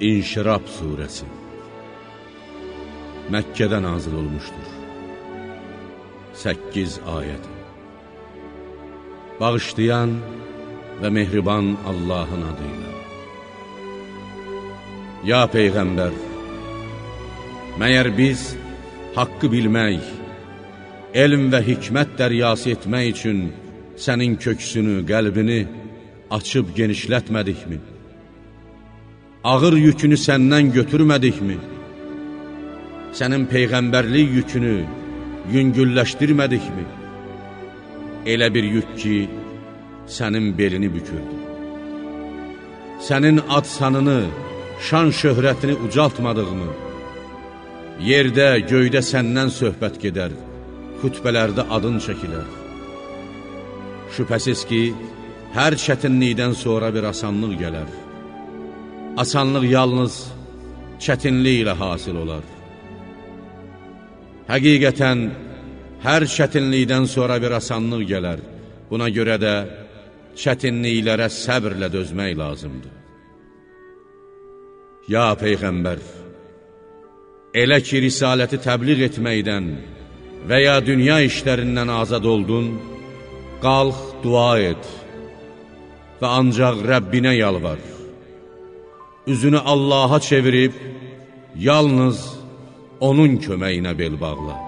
İnşirab Suresi Məkkədə nazil olmuşdur. 8 ayəd Bağışlayan və mehriban Allahın adıyla Ya Peyğəmbər Məyər biz haqqı bilmək, elm və hikmət dəryası etmək üçün sənin köksünü, qəlbini açıb genişlətmədikmi? Ağır yükünü səndən götürmədikmi? Sənin peyğəmbərlik yükünü yüngülləşdirmədikmi? Elə bir yük ki, sənin belini bükürdü. Sənin ad-sanını, şan şöhrətini ucaltmadığımı, yerdə, göydə səndən söhbət gedər, xütbələrdə adın çəkilər. Şübhəsiz ki, hər çətinlikdən sonra bir asanlıq gələr. Asanlıq yalnız çətinlik ilə hasil olar. Həqiqətən, hər çətinlikdən sonra bir asanlıq gələr. Buna görə də çətinliklərə səbrlə dözmək lazımdır. Ya Peyğəmbər, elə ki, risaləti təbliğ etməkdən və ya dünya işlərindən azad oldun, qalx, dua et və ancaq Rəbbinə yalvar üzünü Allaha çevirib, yalnız onun köməyinə bel bağla.